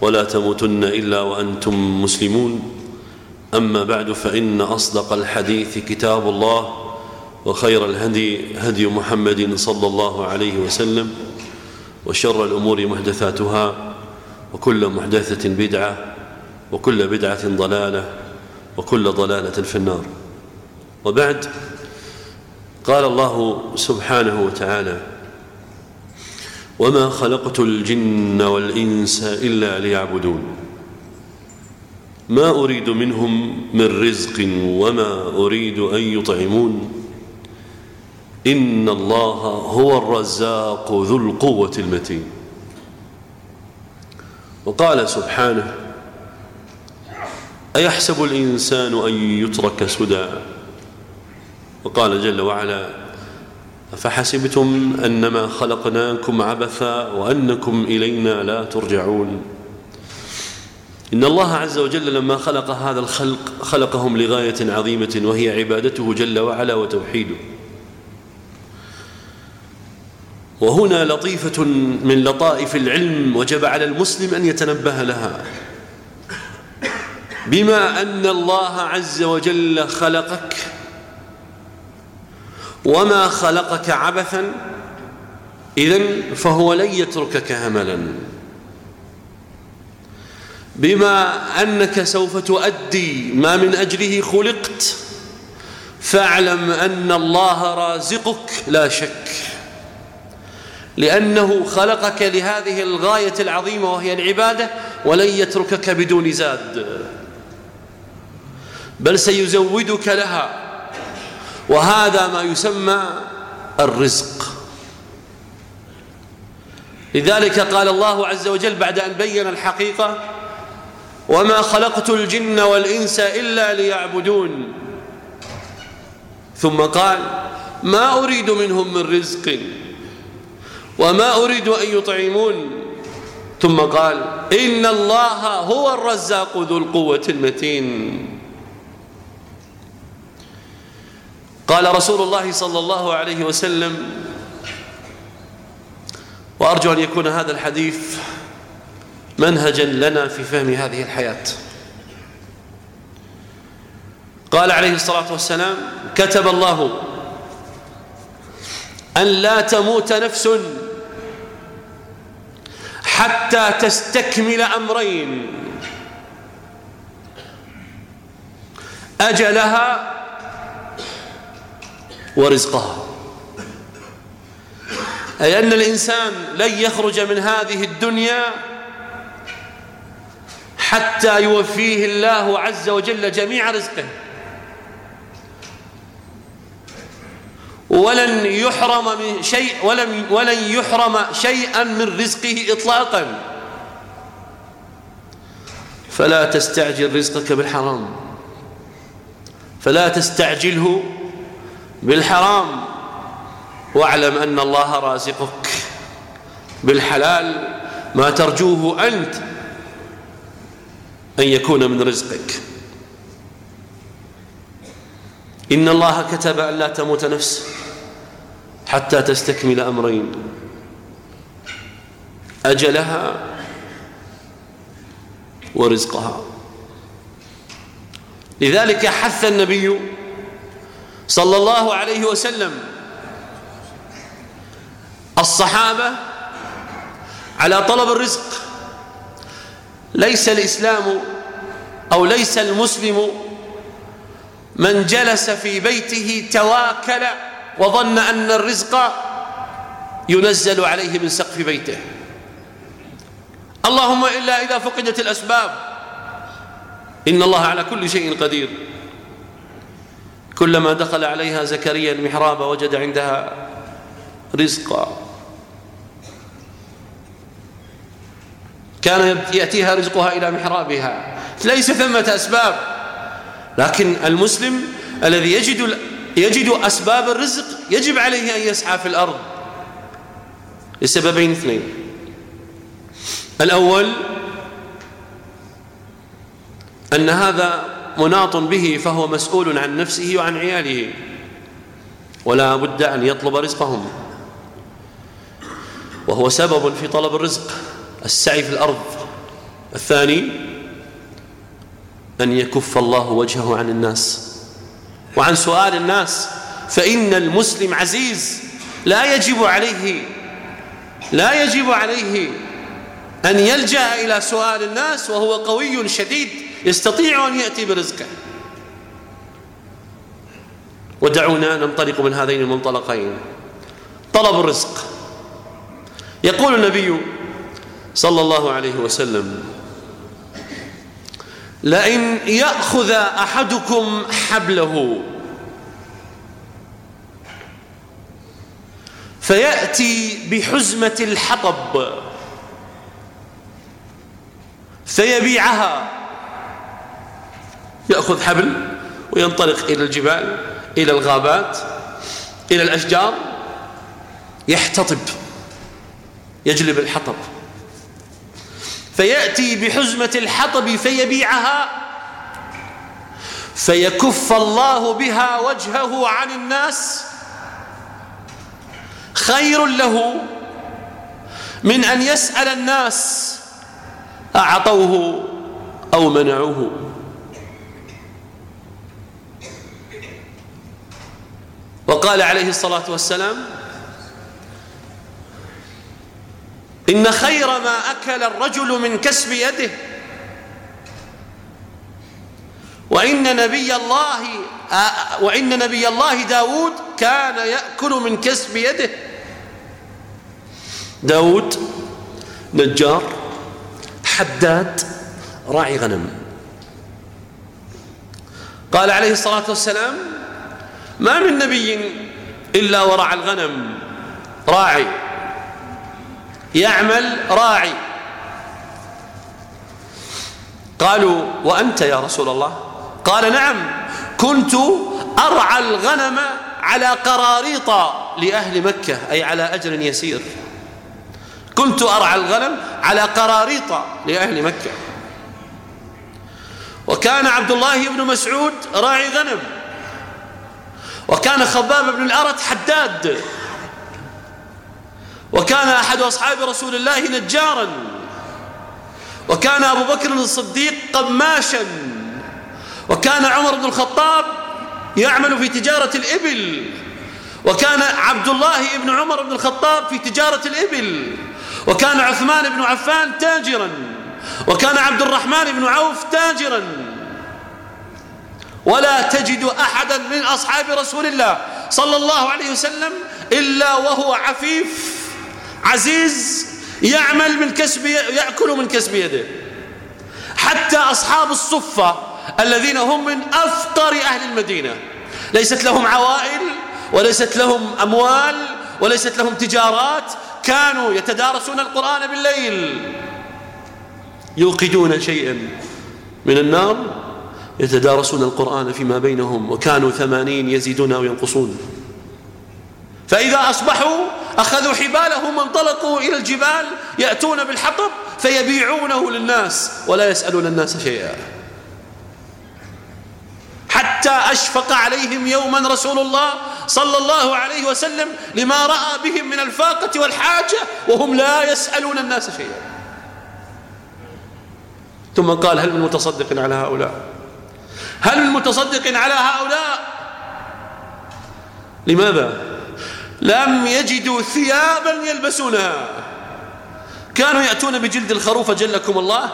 ولا تموتن إلا وأنتم مسلمون. أما بعد فإن أصدق الحديث كتاب الله وخير الهدي هدي محمد صلى الله عليه وسلم وشر الأمور محدثاتها وكل محدثة بدعة وكل بدعة ضلالة وكل ضلالة في النار. وبعد قال الله سبحانه وتعالى وما خلقت الجن والإنس إلا ليعبدون. ما أريد منهم من رزق وما أريد أن يطعمون. إن الله هو الرزاق ذو القوة المتين. وقال سبحانه أيحسب الإنسان أن يترك سدى؟ وقال جل وعلا أفحسبتم أنما خلقناكم عبثا وأنكم إلينا لا ترجعون. إن الله عز وجل لما خلق هذا الخلق خلقهم لغاية عظيمة وهي عبادته جل وعلا وتوحيده. وهنا لطيفة من لطائف العلم وجب على المسلم أن يتنبه لها. بما أن الله عز وجل خلقك وما خلقك عبثا إذن فهو لن يتركك هملا بما أنك سوف تؤدي ما من أجله خلقت فاعلم أن الله رازقك لا شك لأنه خلقك لهذه الغاية العظيمة وهي العبادة ولن يتركك بدون زاد بل سيزودك لها وهذا ما يسمى الرزق. لذلك قال الله عز وجل بعد أن بين الحقيقة وما خلقت الجن والإنس إلا ليعبدون. ثم قال ما أريد منهم من رزق وما أريد أن يطعمون. ثم قال إن الله هو الرزاق ذو القوة المتين. قال رسول الله صلى الله عليه وسلم وأرجو أن يكون هذا الحديث منهجا لنا في فهم هذه الحياة. قال عليه الصلاة والسلام كتب الله أن لا تموت نفس حتى تستكمل أمرين أجلها ورزقها أي أن الإنسان لن يخرج من هذه الدنيا حتى يوفيه الله عز وجل جميع رزقه. ولن يحرم من شيء ولم ولن يحرم شيئا من رزقه اطلاقا. فلا تستعجل رزقك بالحرام. فلا تستعجله بالحرام واعلم أن الله رازقك. بالحلال ما ترجوه أنت أن يكون من رزقك. إن الله كتب أن لا تموت نفس حتى تستكمل أمرين. أجلها ورزقها. لذلك حث النبي صلى الله عليه وسلم الصحابة على طلب الرزق ليس الإسلام أو ليس المسلم من جلس في بيته تواكل وظن أن الرزق ينزل عليه من سقف بيته. اللهم إلا إذا فقدت الأسباب إن الله على كل شيء قدير. كلما دخل عليها زكريا المحراب وجد عندها رزقا. كان يأتيها رزقها إلى محرابها. ليس ثمة أسباب لكن المسلم الذي يجد يجد أسباب الرزق يجب عليه أن يسعى في الأرض. لسببين اثنين. الأول أن هذا مناط به فهو مسؤول عن نفسه وعن عياله. ولا بد أن يطلب رزقهم. وهو سبب في طلب الرزق السعي في الأرض. الثاني أن يكف الله وجهه عن الناس. وعن سؤال الناس فإن المسلم عزيز لا يجب عليه لا يجب عليه أن يلجأ إلى سؤال الناس وهو قوي شديد. يستطيع أن يأتي برزقه. ودعونا ننطلق من هذين المنطلقين. طلب الرزق. يقول النبي صلى الله عليه وسلم لئن يأخذ أحدكم حبله فيأتي بحزمة الحطب فيبيعها يأخذ حبل وينطلق إلى الجبال إلى الغابات إلى الأشجار. يحتطب يجلب الحطب. فيأتي بحزمة الحطب فيبيعها. فيكف الله بها وجهه عن الناس. خير له من أن يسأل الناس أعطوه أو منعوه. وقال عليه الصلاة والسلام إن خير ما أكل الرجل من كسب يده وإن نبي الله وإن نبي الله داود كان يأكل من كسب يده. داود نجار حداد راعي غنم. قال عليه الصلاة والسلام ما من نبي إلا ورع الغنم. راعي. يعمل راعي. قالوا وأنت يا رسول الله؟ قال نعم كنت أرعى الغنم على قراريط لأهل مكة أي على أجر يسير. كنت أرعى الغنم على قراريط لأهل مكة. وكان عبد الله بن مسعود راعي غنم. وكان خباب بن الأرت حداد. وكان أحد أصحاب رسول الله نجارا. وكان أبو بكر الصديق قماشا. وكان عمر بن الخطاب يعمل في تجارة الإبل. وكان عبد الله بن عمر بن الخطاب في تجارة الإبل. وكان عثمان بن عفان تاجرا. وكان عبد الرحمن بن عوف تاجرا. ولا تجد أحدا من أصحاب رسول الله صلى الله عليه وسلم إلا وهو عفيف عزيز يعمل من كسب يأكل من كسب يده. حتى أصحاب الصفة الذين هم من أفقر أهل المدينة. ليست لهم عوائل وليست لهم أموال وليست لهم تجارات كانوا يتدارسون القرآن بالليل يوقدون شيئا من النار. يتدارسون القرآن فيما بينهم وكانوا ثمانين يزيدون أو ينقصون. فإذا أصبحوا أخذوا حبالهم وانطلقوا إلى الجبال يأتون بالحطب فيبيعونه للناس ولا يسألون الناس شيئا. حتى أشفق عليهم يوما رسول الله صلى الله عليه وسلم لما رأى بهم من الفاقة والحاجة وهم لا يسألون الناس شيئا. ثم قال هل من متصدق على هؤلاء؟ هل من متصدق على هؤلاء؟ لماذا؟ لم يجدوا ثيابا يلبسونها. كانوا يأتون بجلد الخروف جلكم الله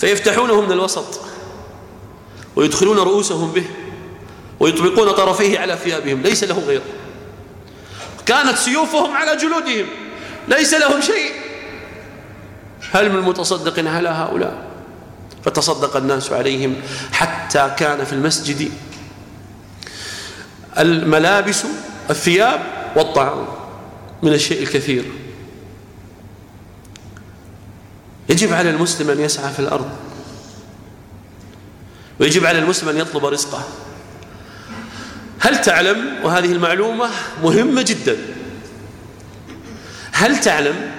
فيفتحونه من الوسط ويدخلون رؤوسهم به ويطبقون طرفيه على ثيابهم ليس لهم غيره كانت سيوفهم على جلودهم ليس لهم شيء. هل من متصدق على هؤلاء؟ فتصدق الناس عليهم حتى كان في المسجد الملابس الثياب والطعام من الشيء الكثير. يجب على المسلم أن يسعى في الأرض. ويجب على المسلم أن يطلب رزقه. هل تعلم؟ وهذه المعلومة مهمة جدا. هل تعلم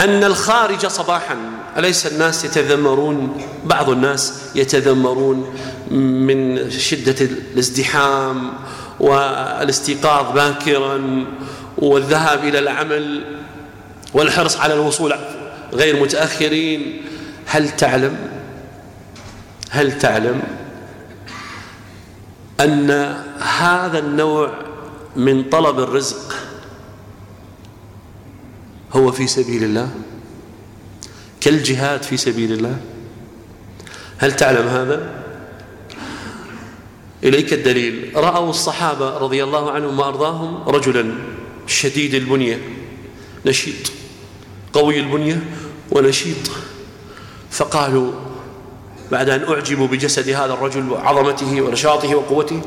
أن الخارج صباحا أليس الناس يتذمرون؟ بعض الناس يتذمرون من شدة الازدحام والاستيقاظ باكرا والذهاب إلى العمل والحرص على الوصول غير متأخرين. هل تعلم؟ هل تعلم أن هذا النوع من طلب الرزق هو في سبيل الله؟ كالجهاد في سبيل الله؟ هل تعلم هذا؟ إليك الدليل. رأوا الصحابة رضي الله عنهم وأرضاهم رجلا شديد البنية نشيط قوي البنية ونشيط. فقالوا بعد أن أعجبوا بجسد هذا الرجل وعظمته ونشاطه وقوته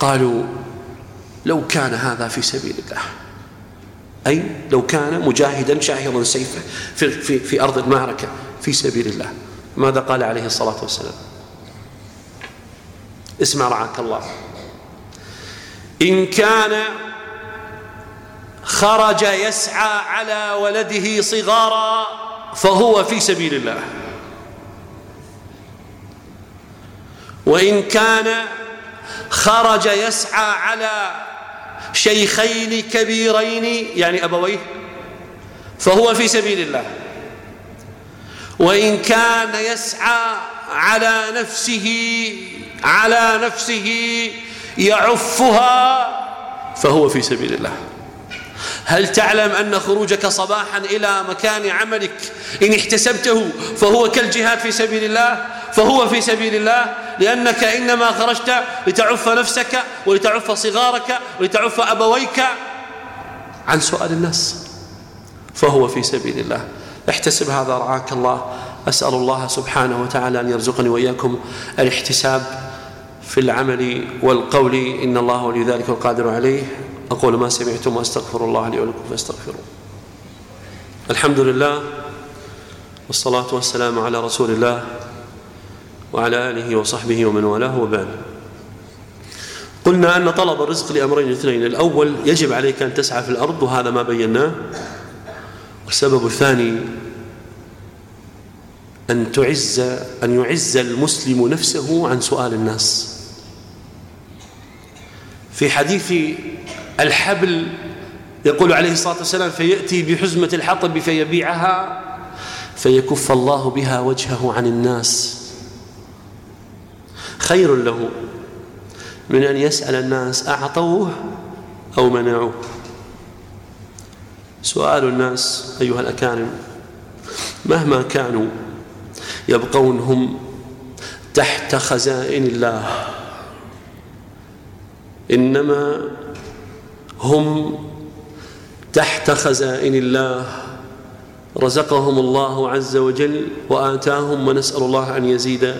قالوا لو كان هذا في سبيل الله أي لو كان مجاهدا شاهرا سيفه في, في, في أرض المعركة في سبيل الله. ماذا قال عليه الصلاة والسلام؟ اسمع رعاك الله. إن كان خرج يسعى على ولده صغارا فهو في سبيل الله. وإن كان خرج يسعى على شيخين كبيرين يعني أبويه فهو في سبيل الله. وإن كان يسعى على نفسه على نفسه يعفها فهو في سبيل الله. هل تعلم أن خروجك صباحا إلى مكان عملك إن احتسبته فهو كالجهاد في سبيل الله؟ فهو في سبيل الله لأنك إنما خرجت لتعف نفسك ولتعف صغارك ولتعف أبويك؟ عن سؤال الناس. فهو في سبيل الله. احتسب هذا رعاك الله. أسأل الله سبحانه وتعالى أن يرزقني وإياكم الاحتساب في العمل والقول. إن الله ولي القادر عليه. أقول ما سمعتم وأستغفر الله لي ولكم فاستغفروه. الحمد لله والصلاة والسلام على رسول الله وعلى آله وصحبه ومن والاه وبعد. قلنا أن طلب الرزق لأمرين اثنين الأول يجب عليك أن تسعى في الأرض وهذا ما بيناه. والسبب الثاني أن تعز أن يعز المسلم نفسه عن سؤال الناس. في حديث الحبل يقول عليه الصلاة والسلام فيأتي بحزمة الحطب فيبيعها فيكف الله بها وجهه عن الناس. خير له من أن يسأل الناس أعطوه أو منعوه. سؤال الناس أيها الأكارم مهما كانوا يبقون هم تحت خزائن الله إنما هم تحت خزائن الله. رزقهم الله عز وجل وآتاهم ونسأل الله أن يزيد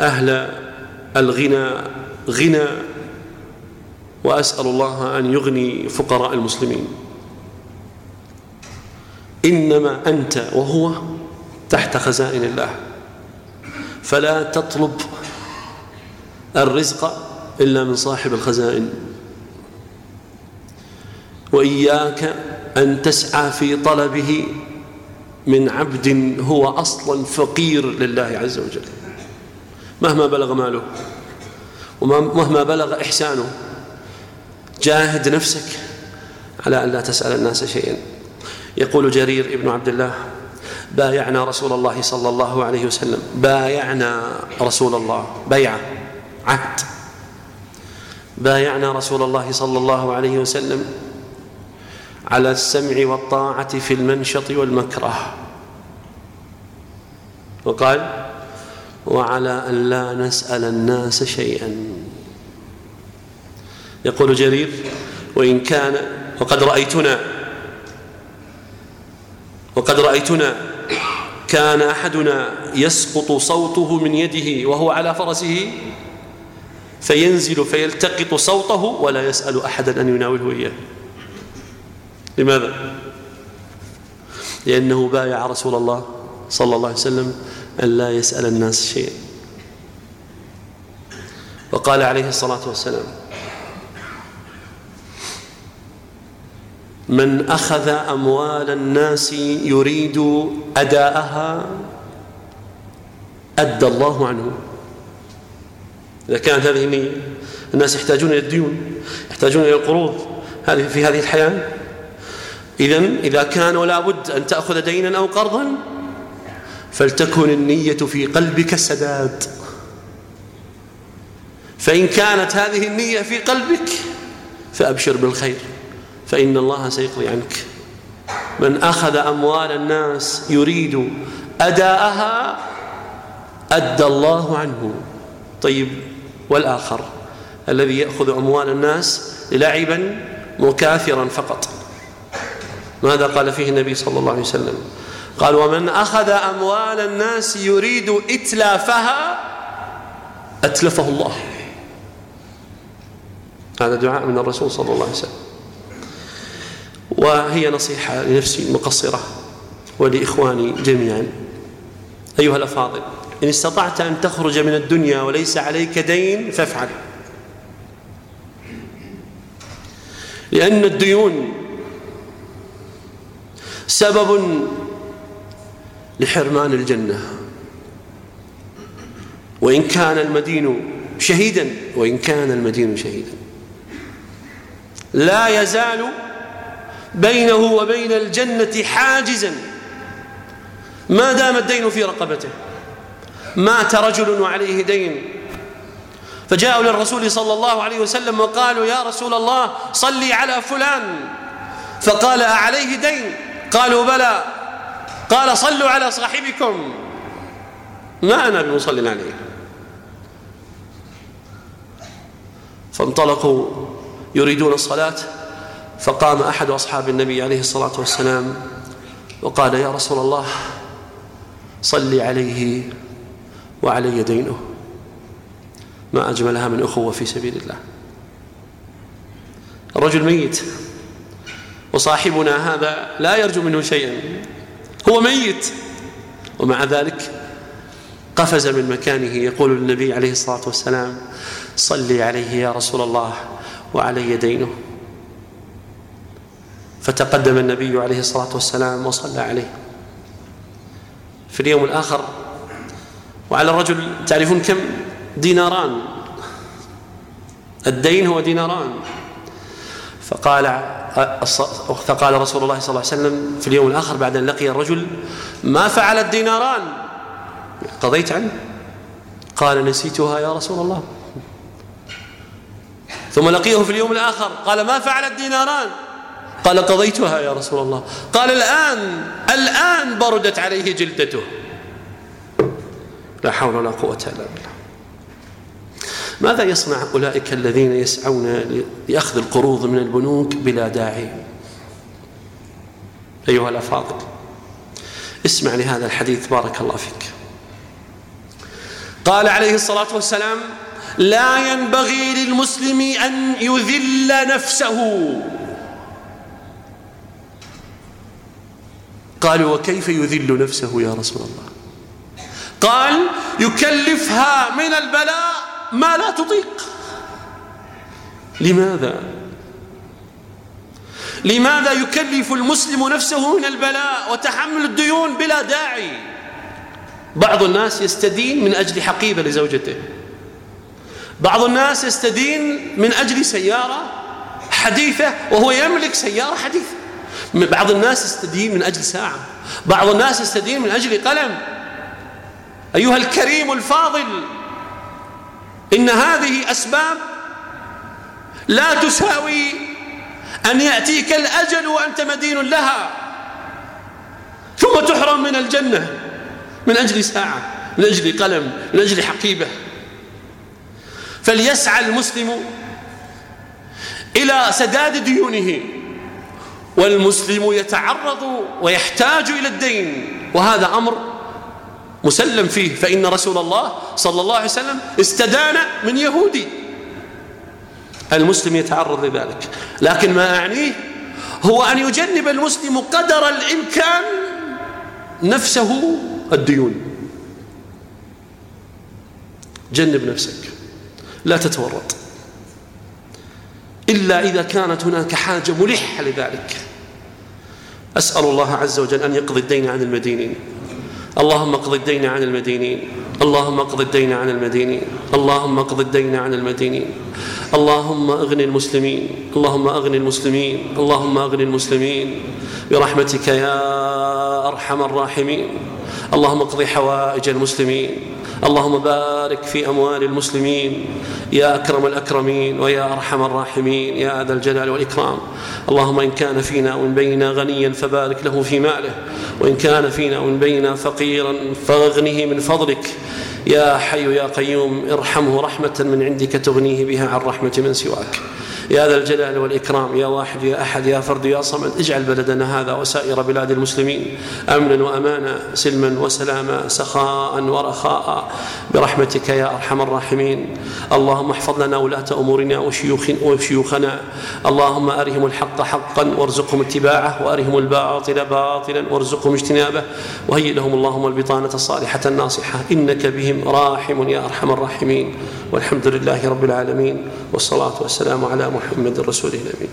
أهل الغنى غنى. وأسأل الله أن يغني فقراء المسلمين. إنما أنت وهو تحت خزائن الله. فلا تطلب الرزق إلا من صاحب الخزائن. وإياك أن تسعى في طلبه من عبد هو أصلا فقير لله عز وجل. مهما بلغ ماله ومهما بلغ إحسانه جاهد نفسك على أن لا تسأل الناس شيئا. يقول جرير ابن عبد الله بايعنا رسول الله صلى الله عليه وسلم. بايعنا رسول الله. بيعة عهد. بايعنا رسول الله صلى الله عليه وسلم على السمع والطاعة في المنشط والمكره. وقال وعلى أن لا نسأل الناس شيئا. يقول جرير وإن كان وقد رأيتنا وقد رأيتنا كان أحدنا يسقط صوته من يده وهو على فرسه فينزل فيلتقط صوته ولا يسأل أحدا أن يناوله إياه. لماذا؟ لأنه بايع رسول الله صلى الله عليه وسلم أن لا يسأل الناس شيئا وقال عليه الصلاة والسلام من أخذ أموال الناس يريد أداءها أدى الله عنه إذا كانت هذه الناس يحتاجون إلى الديون يحتاجون إلى القروض هذه في هذه الحياة إذا إذا كان ولا بد أن تأخذ دينا أو قرضا فلتكن النية في قلبك السداد فإن كانت هذه النية في قلبك فأبشر بالخير فإن الله سيقضي عنك. من أخذ أموال الناس يريد أداءها أدى الله عنه. طيب والآخر الذي يأخذ أموال الناس لعبا مكاثرا فقط. ماذا قال فيه النبي صلى الله عليه وسلم؟ قال ومن أخذ أموال الناس يريد إتلافها أتلفه الله. هذا دعاء من الرسول صلى الله عليه وسلم. وهي نصيحة لنفسي المقصرة ولإخواني جميعا. أيها الأفاضل إن استطعت أن تخرج من الدنيا وليس عليك دين فافعل. لأن الديون سبب لحرمان الجنة. وإن كان المدين شهيدا وإن كان المدين شهيدا. لا يزال بينه وبين الجنة حاجزا. ما دام الدين في رقبته. مات رجل وعليه دين. فجاءوا للرسول صلى الله عليه وسلم وقالوا يا رسول الله صلي على فلان. فقال أعليه دين؟ قالوا بلى. قال صلوا على صاحبكم. ما أنا بمصل عليه. فانطلقوا يريدون الصلاة فقام أحد أصحاب النبي عليه الصلاة والسلام وقال يا رسول الله صلي عليه وعلي دينه. ما أجملها من أخوة في سبيل الله. الرجل ميت. وصاحبنا هذا لا يرجو منه شيئا. هو ميت. ومع ذلك قفز من مكانه. يقول للنبي عليه الصلاة والسلام صلي عليه يا رسول الله وعلي دينه. فتقدم النبي عليه الصلاة والسلام وصلى عليه. في اليوم الآخر وعلى الرجل تعرفون كم ديناران؟ الدين هو ديناران. فقال فقال رسول الله صلى الله عليه وسلم في اليوم الآخر بعد أن لقي الرجل ما فعل الديناران؟ قضيت عنه. قال نسيتها يا رسول الله. ثم لقيه في اليوم الآخر قال ما فعل الديناران؟ قال قضيتها يا رسول الله. قال الآن الآن بردت عليه جلدته. لا حول ولا قوة إلا بالله. ماذا يصنع أولئك الذين يسعون لأخذ القروض من البنوك بلا داعي؟ أيها الأفاضل اسمع لهذا الحديث بارك الله فيك. قال عليه الصلاة والسلام لا ينبغي للمسلم أن يذل نفسه. قالوا وكيف يذل نفسه يا رسول الله؟ قال يكلفها من البلاء ما لا تطيق. لماذا؟ لماذا يكلف المسلم نفسه من البلاء وتحمل الديون بلا داعي؟ بعض الناس يستدين من أجل حقيبة لزوجته. بعض الناس يستدين من أجل سيارة حديثة وهو يملك سيارة حديثة. بعض الناس يستدين من أجل ساعة. بعض الناس يستدين من أجل قلم. أيها الكريم الفاضل إن هذه أسباب لا تساوي أن يأتيك الأجل وأنت مدين لها ثم تحرم من الجنة من أجل ساعة من أجل قلم من أجل حقيبة. فليسعى المسلم إلى سداد ديونه والمسلم يتعرض ويحتاج إلى الدين وهذا أمر مسلم فيه فإن رسول الله صلى الله عليه وسلم استدان من يهودي. المسلم يتعرض لذلك. لكن ما أعنيه هو أن يجنب المسلم قدر الإمكان نفسه الديون. جنب نفسك. لا تتورط. إلا إذا كانت هناك حاجة ملحة لذلك. أسأل الله عز وجل أن يقضي الدين عن المدينين. اللهم اقض الدين عن المدينين. اللهم اقض الدين عن المدينين. اللهم اقض الدين عن المدينين. اللهم اغن المسلمين. اللهم اغن المسلمين. اللهم اغن المسلمين. برحمتك يا أرحم الراحمين. اللهم اقض حوائج المسلمين. اللهم بارك في أموال المسلمين يا أكرم الأكرمين ويا أرحم الراحمين يا ذا الجلال والإكرام. اللهم إن كان فينا ومن بيننا غنيا فبارك له في ماله وإن كان فينا ومن بيننا فقيرا فأغنه من فضلك. يا حي يا قيوم ارحمه رحمة من عندك تغنيه بها عن رحمة من سواك. يا ذا الجلال والإكرام يا واحد يا أحد يا فرد يا صمد اجعل بلدنا هذا وسائر بلاد المسلمين أمنا وأمانا سلما وسلاما سخاء ورخاء. برحمتك يا أرحم الراحمين. اللهم احفظ لنا ولاة أمورنا وشيوخ وشيوخنا. اللهم أرهم الحق حقا وارزقهم اتباعه وأرهم الباطل باطلا وارزقهم اجتنابه. وهيئ لهم اللهم البطانة الصالحة الناصحة. إنك بهم راحم يا أرحم الراحمين. والحمد لله رب العالمين. والصلاة والسلام على محمد رسول الأمين